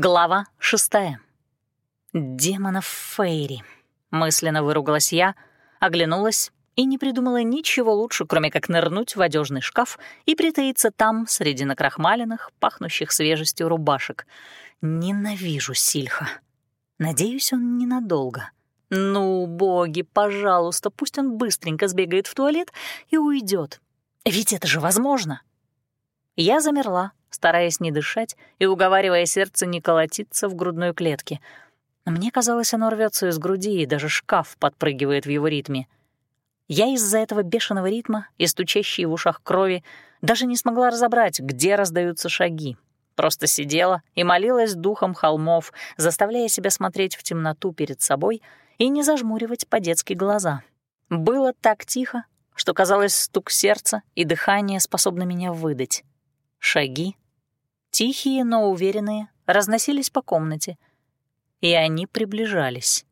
Глава шестая. «Демонов Фейри», — мысленно выругалась я, оглянулась и не придумала ничего лучше, кроме как нырнуть в одежный шкаф и притаиться там, среди накрахмаленных, пахнущих свежестью рубашек. Ненавижу Сильха. Надеюсь, он ненадолго. Ну, боги, пожалуйста, пусть он быстренько сбегает в туалет и уйдет. Ведь это же возможно. Я замерла, стараясь не дышать и уговаривая сердце не колотиться в грудной клетке. Мне казалось, оно рвется из груди, и даже шкаф подпрыгивает в его ритме. Я из-за этого бешеного ритма и стучащей в ушах крови даже не смогла разобрать, где раздаются шаги. Просто сидела и молилась духом холмов, заставляя себя смотреть в темноту перед собой и не зажмуривать по-детски глаза. Было так тихо, что казалось стук сердца и дыхание способны меня выдать. Шаги, тихие, но уверенные, разносились по комнате, и они приближались.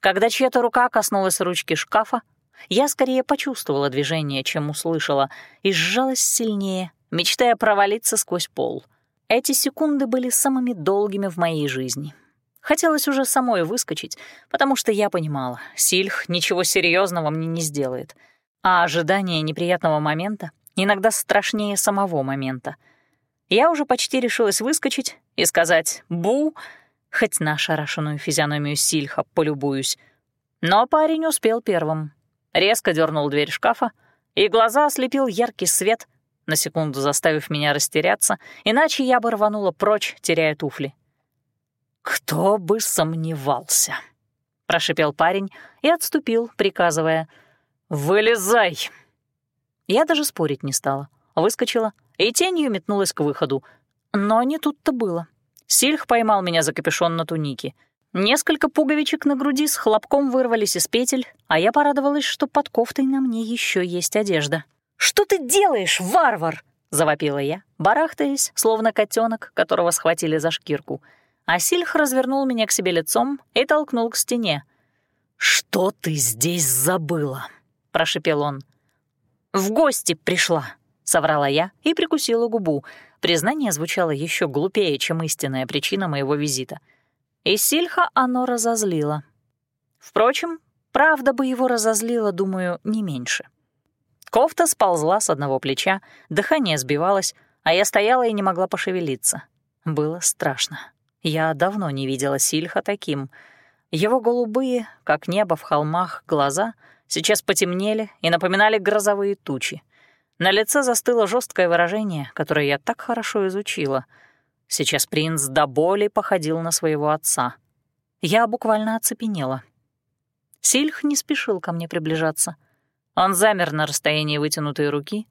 Когда чья-то рука коснулась ручки шкафа, я скорее почувствовала движение, чем услышала, и сжалась сильнее, мечтая провалиться сквозь пол. Эти секунды были самыми долгими в моей жизни. Хотелось уже самой выскочить, потому что я понимала, Сильх ничего серьезного мне не сделает, а ожидание неприятного момента иногда страшнее самого момента. Я уже почти решилась выскочить и сказать «бу», хоть на ошарашенную физиономию Сильха полюбуюсь. Но парень успел первым. Резко дернул дверь шкафа, и глаза ослепил яркий свет, на секунду заставив меня растеряться, иначе я бы рванула прочь, теряя туфли. «Кто бы сомневался!» — прошипел парень и отступил, приказывая «Вылезай!» Я даже спорить не стала. Выскочила и тенью метнулась к выходу. Но не тут-то было. Сильх поймал меня за капюшон на тунике. Несколько пуговичек на груди с хлопком вырвались из петель, а я порадовалась, что под кофтой на мне еще есть одежда. «Что ты делаешь, варвар?» — завопила я, барахтаясь, словно котенок, которого схватили за шкирку. А Сильх развернул меня к себе лицом и толкнул к стене. «Что ты здесь забыла?» — прошепел он. «В гости пришла», — соврала я и прикусила губу. Признание звучало еще глупее, чем истинная причина моего визита. И Сильха оно разозлило. Впрочем, правда бы его разозлила, думаю, не меньше. Кофта сползла с одного плеча, дыхание сбивалось, а я стояла и не могла пошевелиться. Было страшно. Я давно не видела Сильха таким. Его голубые, как небо в холмах, глаза — сейчас потемнели и напоминали грозовые тучи. На лице застыло жесткое выражение, которое я так хорошо изучила. Сейчас принц до боли походил на своего отца. Я буквально оцепенела. Сильх не спешил ко мне приближаться. Он замер на расстоянии вытянутой руки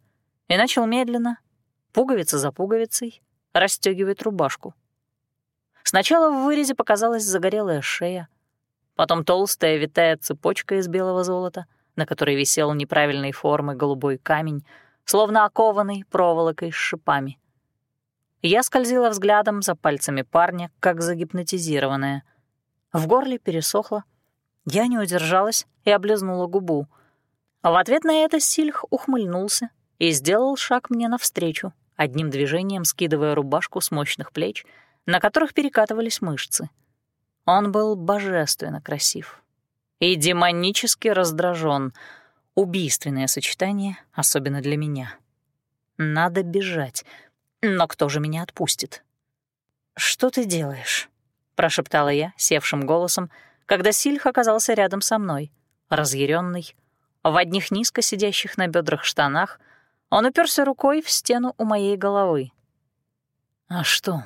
и начал медленно, пуговица за пуговицей, расстегивать рубашку. Сначала в вырезе показалась загорелая шея, потом толстая витая цепочка из белого золота, на которой висел неправильной формы голубой камень, словно окованный проволокой с шипами. Я скользила взглядом за пальцами парня, как загипнотизированная. В горле пересохло. Я не удержалась и облизнула губу. В ответ на это Сильх ухмыльнулся и сделал шаг мне навстречу, одним движением скидывая рубашку с мощных плеч, на которых перекатывались мышцы — он был божественно красив и демонически раздражен. Убийственное сочетание, особенно для меня. Надо бежать, но кто же меня отпустит? «Что ты делаешь?» — прошептала я севшим голосом, когда Сильх оказался рядом со мной, разъяренный. В одних низко сидящих на бедрах штанах он уперся рукой в стену у моей головы. «А что,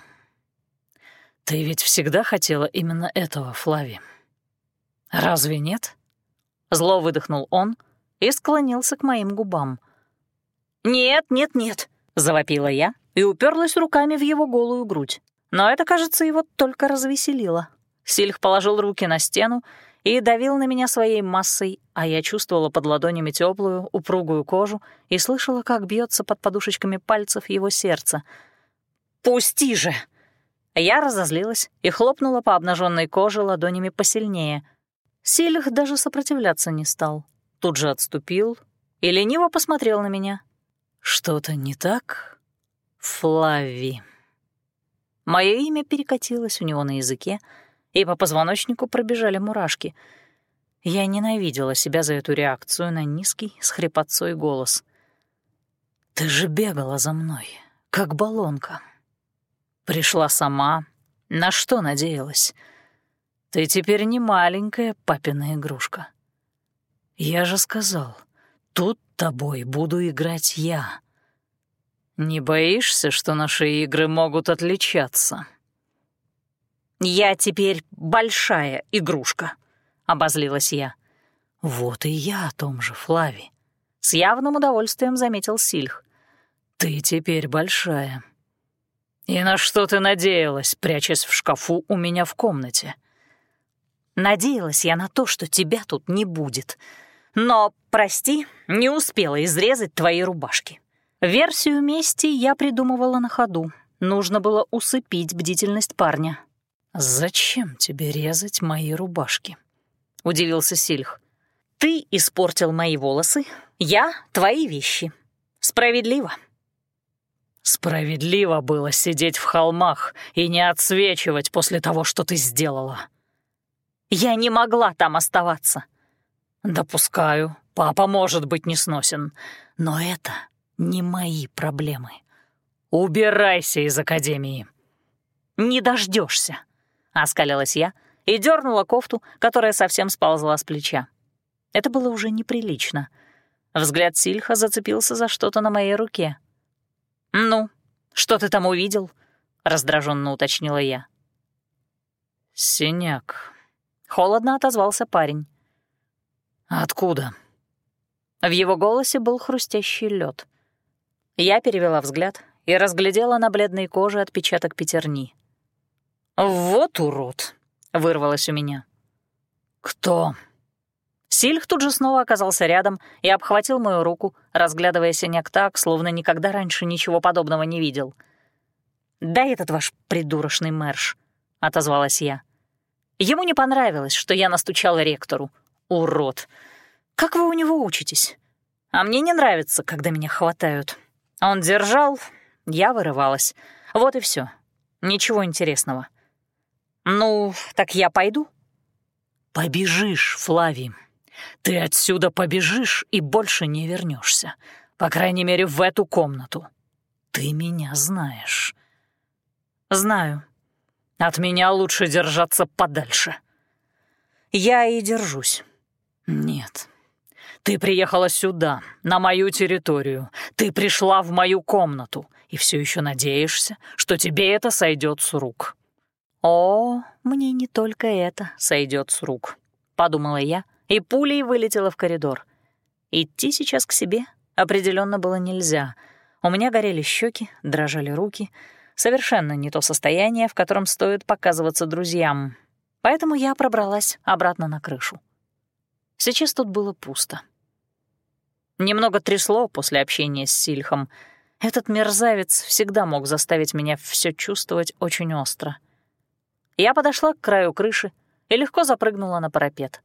«Ты ведь всегда хотела именно этого, Флави. Разве нет?» Зло выдохнул он и склонился к моим губам. «Нет, нет, нет!» — завопила я и уперлась руками в его голую грудь. Но это, кажется, его только развеселило. Сильх положил руки на стену и давил на меня своей массой, а я чувствовала под ладонями теплую, упругую кожу и слышала, как бьется под подушечками пальцев его сердце. «Пусти же!» Я разозлилась и хлопнула по обнаженной коже ладонями посильнее. Силих даже сопротивляться не стал. Тут же отступил и лениво посмотрел на меня. «Что-то не так, Флави?» Мое имя перекатилось у него на языке, и по позвоночнику пробежали мурашки. Я ненавидела себя за эту реакцию на низкий, с хрипотцой голос. «Ты же бегала за мной, как баллонка. Пришла сама. На что надеялась? Ты теперь не маленькая папина игрушка. Я же сказал, тут тобой буду играть я. Не боишься, что наши игры могут отличаться?» «Я теперь большая игрушка», — обозлилась я. «Вот и я о том же, Флави», — с явным удовольствием заметил Сильх. «Ты теперь большая. И на что ты надеялась, прячась в шкафу у меня в комнате?» «Надеялась я на то, что тебя тут не будет. Но, прости, не успела изрезать твои рубашки». Версию мести я придумывала на ходу. Нужно было усыпить бдительность парня. «Зачем тебе резать мои рубашки?» — удивился Сильх. «Ты испортил мои волосы, я — твои вещи. Справедливо». «Справедливо было сидеть в холмах и не отсвечивать после того, что ты сделала». «Я не могла там оставаться». «Допускаю, папа может быть несносен, но это не мои проблемы. Убирайся из академии». «Не дождешься оскалилась я и дернула кофту, которая совсем сползла с плеча. Это было уже неприлично. Взгляд Сильха зацепился за что-то на моей руке. «Ну, что ты там увидел?» — раздраженно уточнила я. «Синяк», — холодно отозвался парень. «Откуда?» В его голосе был хрустящий лед. Я перевела взгляд и разглядела на бледной коже отпечаток пятерни. «Вот урод!» — вырвалось у меня. «Кто?» Сильх тут же снова оказался рядом и обхватил мою руку, разглядывая синяк так, словно никогда раньше ничего подобного не видел. «Да этот ваш придурочный мэрш», — отозвалась я. Ему не понравилось, что я настучала ректору. Урод. Как вы у него учитесь? А мне не нравится, когда меня хватают. Он держал, я вырывалась. Вот и все. Ничего интересного. «Ну, так я пойду?» «Побежишь, Флави. Ты отсюда побежишь и больше не вернешься. По крайней мере, в эту комнату. Ты меня знаешь». «Знаю. От меня лучше держаться подальше». «Я и держусь». «Нет. Ты приехала сюда, на мою территорию. Ты пришла в мою комнату и все еще надеешься, что тебе это сойдет с рук». «О, мне не только это сойдет с рук», — подумала я, и пулей вылетела в коридор. Идти сейчас к себе определенно было нельзя. У меня горели щеки, дрожали руки. Совершенно не то состояние, в котором стоит показываться друзьям. Поэтому я пробралась обратно на крышу. Сейчас тут было пусто. Немного трясло после общения с Сильхом. Этот мерзавец всегда мог заставить меня все чувствовать очень остро. Я подошла к краю крыши и легко запрыгнула на парапет.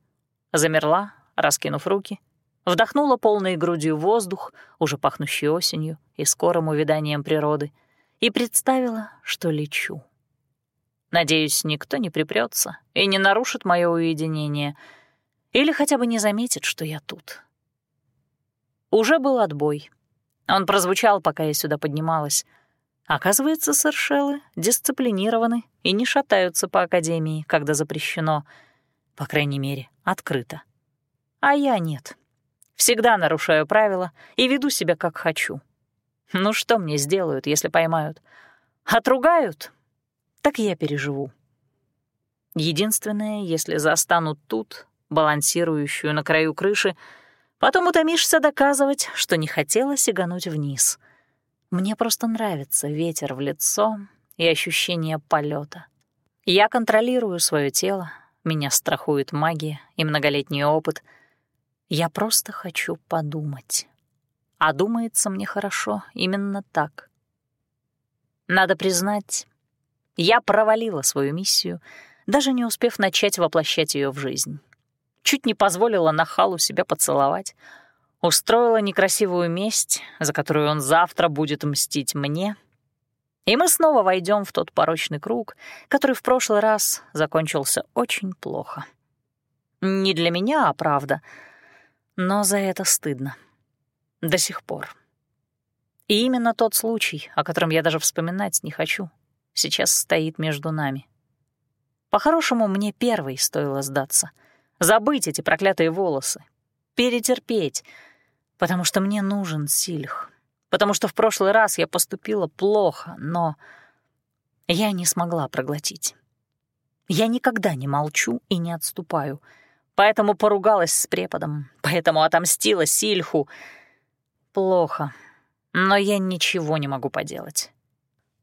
Замерла, раскинув руки, вдохнула полной грудью воздух, уже пахнущий осенью и скорым увяданием природы, и представила, что лечу. Надеюсь, никто не припрется и не нарушит мое уединение или хотя бы не заметит, что я тут. Уже был отбой. Он прозвучал, пока я сюда поднималась — Оказывается, сэршелы дисциплинированы и не шатаются по академии, когда запрещено. По крайней мере, открыто. А я нет. Всегда нарушаю правила и веду себя как хочу. Ну что мне сделают, если поймают? Отругают? Так я переживу. Единственное, если застанут тут, балансирующую на краю крыши, потом утомишься доказывать, что не хотела сигануть вниз — мне просто нравится ветер в лицо и ощущение полета. Я контролирую свое тело, меня страхует магия и многолетний опыт. Я просто хочу подумать. А думается мне хорошо именно так. Надо признать, я провалила свою миссию, даже не успев начать воплощать ее в жизнь. Чуть не позволила Нахалу себя поцеловать — устроила некрасивую месть, за которую он завтра будет мстить мне, И мы снова войдем в тот порочный круг, который в прошлый раз закончился очень плохо. Не для меня, а правда, но за это стыдно. До сих пор. И именно тот случай, о котором я даже вспоминать не хочу, сейчас стоит между нами. По-хорошему, мне первой стоило сдаться. Забыть эти проклятые волосы. Перетерпеть. Потому что мне нужен Сильх. Потому что в прошлый раз я поступила плохо, но я не смогла проглотить. Я никогда не молчу и не отступаю. Поэтому поругалась с преподом, поэтому отомстила Сильху. Плохо, но я ничего не могу поделать.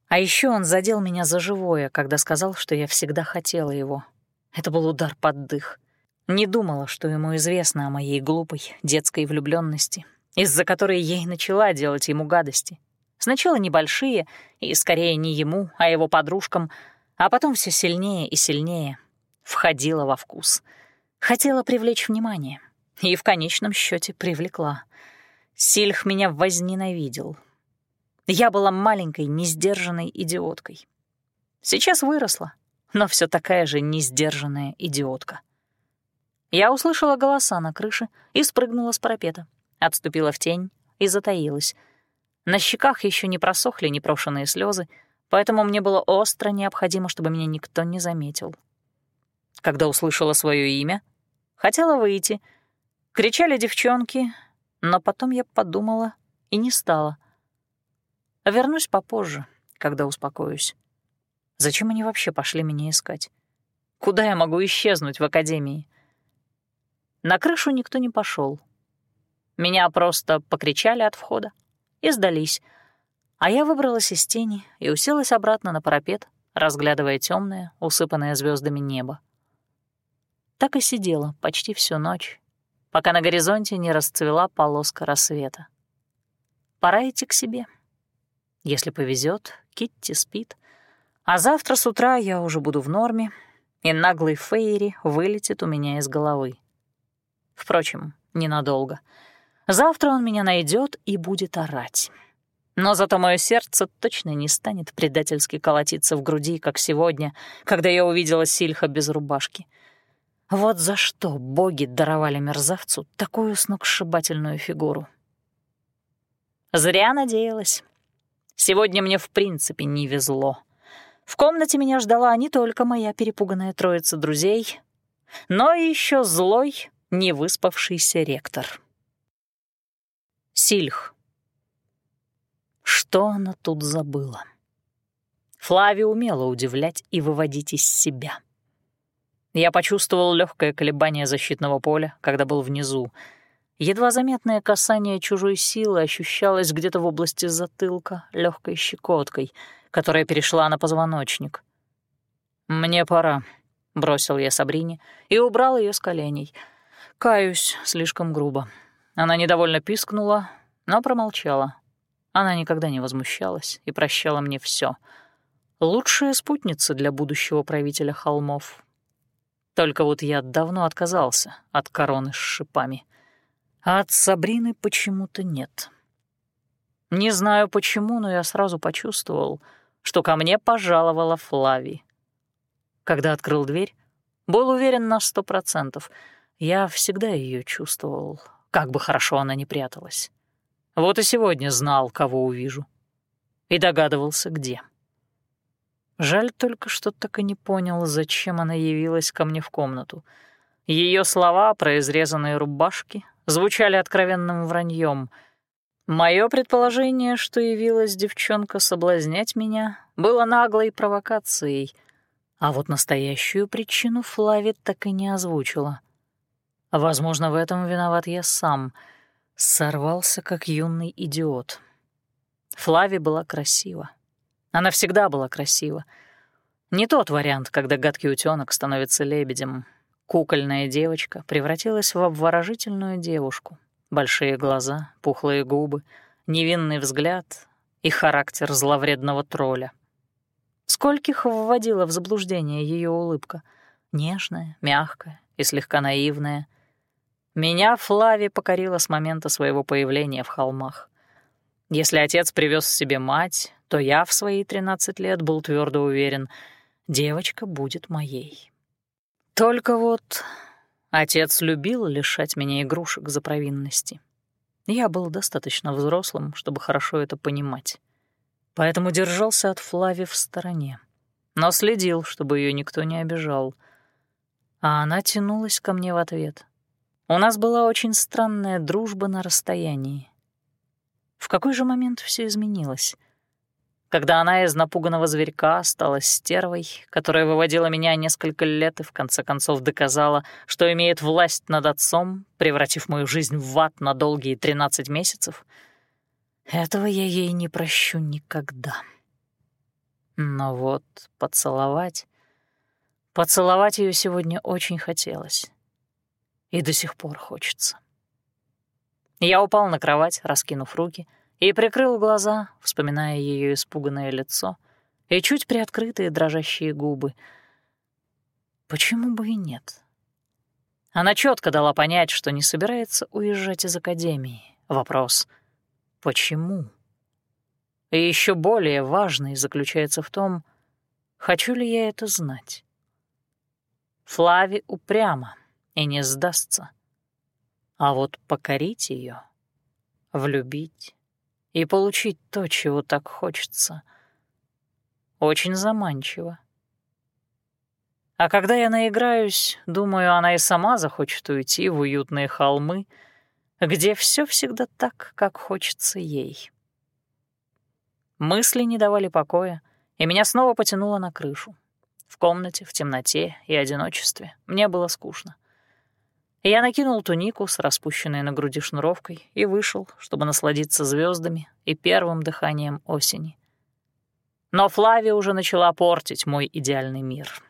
А еще он задел меня за живое, когда сказал, что я всегда хотела его. Это был удар под дых. Не думала, что ему известно о моей глупой детской влюбленности, из-за которой я и начала делать ему гадости. Сначала небольшие, и скорее не ему, а его подружкам, а потом все сильнее и сильнее. Входила во вкус. Хотела привлечь внимание. И в конечном счете привлекла. Сильх меня возненавидел, я была маленькой, несдержанной идиоткой. Сейчас выросла, но все такая же несдержанная идиотка. Я услышала голоса на крыше и спрыгнула с парапета, отступила в тень и затаилась. На щеках еще не просохли непрошенные слезы, поэтому мне было остро необходимо, чтобы меня никто не заметил. Когда услышала свое имя, хотела выйти. Кричали девчонки, но потом я подумала и не стала — Вернусь попозже, когда успокоюсь. Зачем они вообще пошли меня искать? Куда я могу исчезнуть в академии? На крышу никто не пошел. Меня просто покричали от входа и сдались. А я выбралась из тени и уселась обратно на парапет, разглядывая темное, усыпанное звездами небо. Так и сидела почти всю ночь, пока на горизонте не расцвела полоска рассвета. Пора идти к себе. Если повезет, Китти спит. А завтра с утра я уже буду в норме, и наглый Фейри вылетит у меня из головы. Впрочем, ненадолго. Завтра он меня найдет и будет орать. Но зато мое сердце точно не станет предательски колотиться в груди, как сегодня, когда я увидела Сильха без рубашки. Вот за что боги даровали мерзавцу такую сногсшибательную фигуру. Зря надеялась. Сегодня мне в принципе не везло. В комнате меня ждала не только моя перепуганная троица друзей, но и еще злой, невыспавшийся ректор. Сильх. Что она тут забыла? Флави умела удивлять и выводить из себя. Я почувствовал легкое колебание защитного поля, когда был внизу, Едва заметное касание чужой силы ощущалось где-то в области затылка легкой щекоткой, которая перешла на позвоночник. «Мне пора», — бросил я Сабрине и убрал ее с коленей. Каюсь слишком грубо. Она недовольно пискнула, но промолчала. Она никогда не возмущалась и прощала мне все. Лучшая спутница для будущего правителя холмов. Только вот я давно отказался от короны с шипами — а от Сабрины почему-то нет. Не знаю почему, но я сразу почувствовал, что ко мне пожаловала Флави. Когда открыл дверь, был уверен на сто процентов. Я всегда ее чувствовал, как бы хорошо она ни пряталась. Вот и сегодня знал, кого увижу. И догадывался, где. Жаль только, что так и не понял, зачем она явилась ко мне в комнату. Ее слова про изрезанные рубашки, звучали откровенным враньем. Мое предположение, что явилась девчонка соблазнять меня, было наглой провокацией, а вот настоящую причину Флави так и не озвучила. Возможно, в этом виноват я сам. Сорвался, как юный идиот. Флави была красива. Она всегда была красива. Не тот вариант, когда гадкий утёнок становится лебедем, Кукольная девочка превратилась в обворожительную девушку. Большие глаза, пухлые губы, невинный взгляд и характер зловредного тролля. Скольких вводила в заблуждение ее улыбка. Нежная, мягкая и слегка наивная. Меня Флави покорила с момента своего появления в холмах. Если отец привез себе мать, то я в свои 13 лет был твердо уверен, девочка будет моей. Только вот отец любил лишать меня игрушек за провинности. Я был достаточно взрослым, чтобы хорошо это понимать. Поэтому держался от Флави в стороне, но следил, чтобы ее никто не обижал. А она тянулась ко мне в ответ. У нас была очень странная дружба на расстоянии. В какой же момент все изменилось? когда она из напуганного зверька стала стервой, которая выводила меня несколько лет и в конце концов доказала, что имеет власть над отцом, превратив мою жизнь в ад на долгие 13 месяцев, этого я ей не прощу никогда. Но вот поцеловать... Поцеловать ее сегодня очень хотелось. И до сих пор хочется. Я упал на кровать, раскинув руки — и прикрыл глаза, вспоминая ее испуганное лицо и чуть приоткрытые дрожащие губы. Почему бы и нет? Она четко дала понять, что не собирается уезжать из академии. Вопрос — почему? И еще более важный заключается в том, хочу ли я это знать. Флави упряма и не сдастся. А вот покорить ее, влюбить, и получить то, чего так хочется. Очень заманчиво. А когда я наиграюсь, думаю, она и сама захочет уйти в уютные холмы, где все всегда так, как хочется ей. Мысли не давали покоя, и меня снова потянуло на крышу. В комнате, в темноте и одиночестве мне было скучно. Я накинул тунику с распущенной на груди шнуровкой и вышел, чтобы насладиться звездами и первым дыханием осени. Но Флавия уже начала портить мой идеальный мир.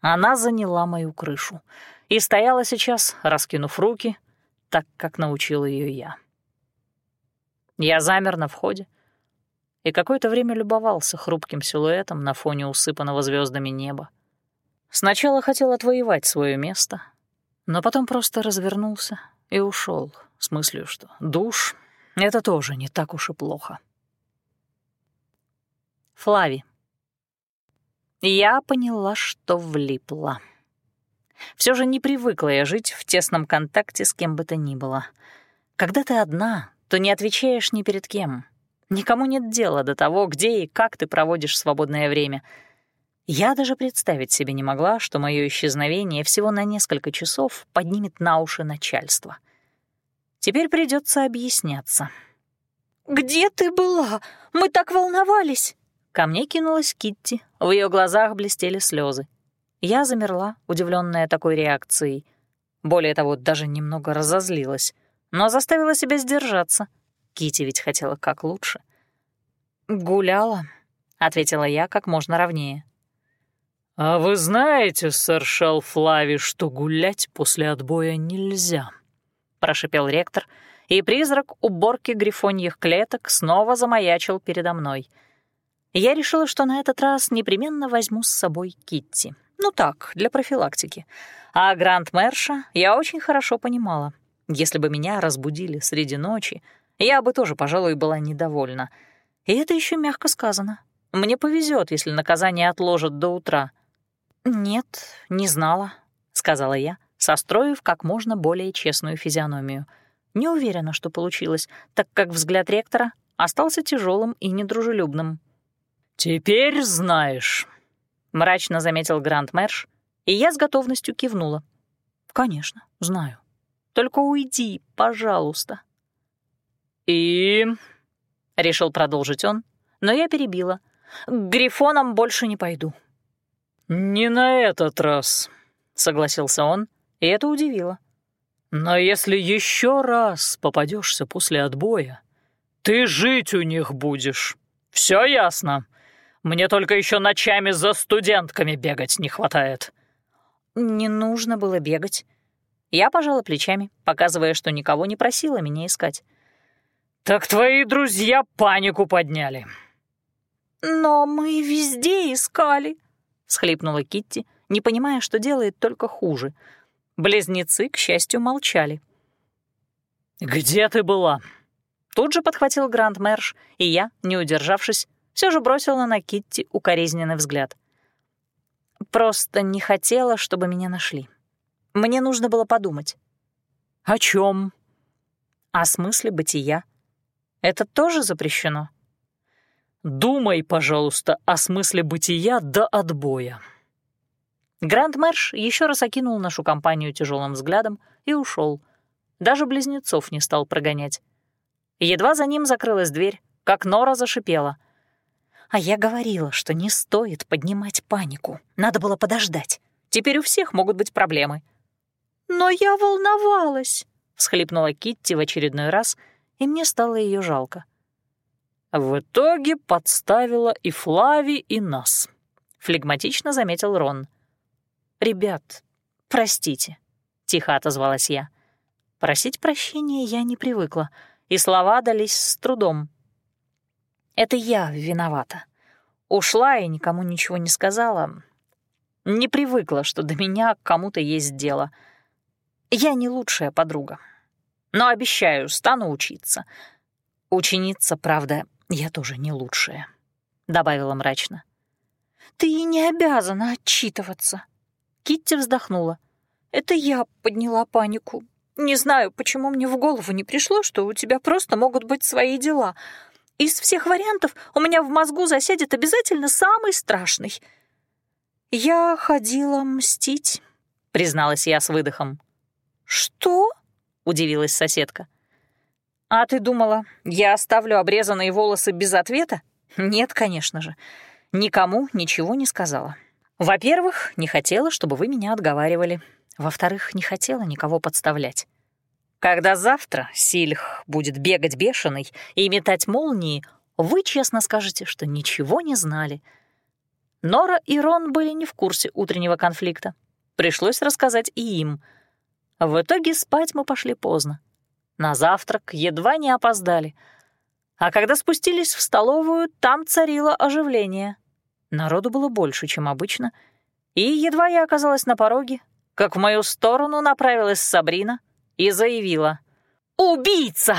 Она заняла мою крышу и стояла сейчас, раскинув руки, так, как научил ее я. Я замер на входе и какое-то время любовался хрупким силуэтом на фоне усыпанного звездами неба. Сначала хотел отвоевать свое место — но потом просто развернулся и ушел с мыслью, что душ — это тоже не так уж и плохо. Флави. Я поняла, что влипла. Все же не привыкла я жить в тесном контакте с кем бы то ни было. Когда ты одна, то не отвечаешь ни перед кем. Никому нет дела до того, где и как ты проводишь свободное время — я даже представить себе не могла, что мое исчезновение всего на несколько часов поднимет на уши начальство. Теперь придется объясняться. «Где ты была? Мы так волновались!» Ко мне кинулась Китти, в ее глазах блестели слезы. Я замерла, удивленная такой реакцией. Более того, даже немного разозлилась, но заставила себя сдержаться. Китти ведь хотела как лучше. «Гуляла», — ответила я как можно ровнее. «А вы знаете, сэр Шелфлави, что гулять после отбоя нельзя?» — прошипел ректор, и призрак уборки грифоньих клеток снова замаячил передо мной. Я решила, что на этот раз непременно возьму с собой Китти. Ну так, для профилактики. А Гранд-Мэрша я очень хорошо понимала. Если бы меня разбудили среди ночи, я бы тоже, пожалуй, была недовольна. И это еще мягко сказано. Мне повезет, если наказание отложат до утра — «Нет, не знала», — сказала я, состроив как можно более честную физиономию. Не уверена, что получилось, так как взгляд ректора остался тяжелым и недружелюбным. «Теперь знаешь», — мрачно заметил Гранд Мэрш, и я с готовностью кивнула. «Конечно, знаю. Только уйди, пожалуйста». «И...» — решил продолжить он, но я перебила. «К Грифонам больше не пойду. «Не на этот раз», — согласился он, и это удивило. «Но если еще раз попадешься после отбоя, ты жить у них будешь. Все ясно. Мне только еще ночами за студентками бегать не хватает». «Не нужно было бегать». Я пожала плечами, показывая, что никого не просила меня искать. «Так твои друзья панику подняли». «Но мы везде искали», всхлипнула Китти, не понимая, что делает только хуже. Близнецы, к счастью, молчали. «Где ты была?» Тут же подхватил Гранд Мэрш, и я, не удержавшись, все же бросила на Китти укоризненный взгляд. Просто не хотела, чтобы меня нашли. Мне нужно было подумать. «О чем? О смысле бытия. Это тоже запрещено? «Думай, пожалуйста, о смысле бытия до отбоя». Гранд Мэрш еще раз окинул нашу компанию тяжелым взглядом и ушел. Даже близнецов не стал прогонять. Едва за ним закрылась дверь, как Нора зашипела. А я говорила, что не стоит поднимать панику. Надо было подождать. Теперь у всех могут быть проблемы. «Но я волновалась», — всхлипнула Китти в очередной раз, и мне стало ее жалко. В итоге подставила и Флави, и нас, флегматично заметил Рон. Ребят, простите, тихо отозвалась я. Просить прощения я не привыкла, и слова дались с трудом. Это я виновата. Ушла и никому ничего не сказала. Не привыкла, что до меня кому-то есть дело. Я не лучшая подруга. Но обещаю, стану учиться. Ученица, правда, «Я тоже не лучшая», — добавила мрачно. «Ты и не обязана отчитываться». Китти вздохнула. «Это я подняла панику. Не знаю, почему мне в голову не пришло, что у тебя просто могут быть свои дела. Из всех вариантов у меня в мозгу засядет обязательно самый страшный». «Я ходила мстить», — призналась я с выдохом. «Что?» — удивилась соседка. «А ты думала, я оставлю обрезанные волосы без ответа? Нет, конечно же. Никому ничего не сказала. Во-первых, не хотела, чтобы вы меня отговаривали. Во-вторых, не хотела никого подставлять. Когда завтра Сильх будет бегать бешеный и метать молнии, вы честно скажете, что ничего не знали. Нора и Рон были не в курсе утреннего конфликта. Пришлось рассказать и им. В итоге спать мы пошли поздно. На завтрак едва не опоздали. А когда спустились в столовую, там царило оживление. Народу было больше, чем обычно. И едва я оказалась на пороге, как в мою сторону направилась Сабрина и заявила «Убийца!»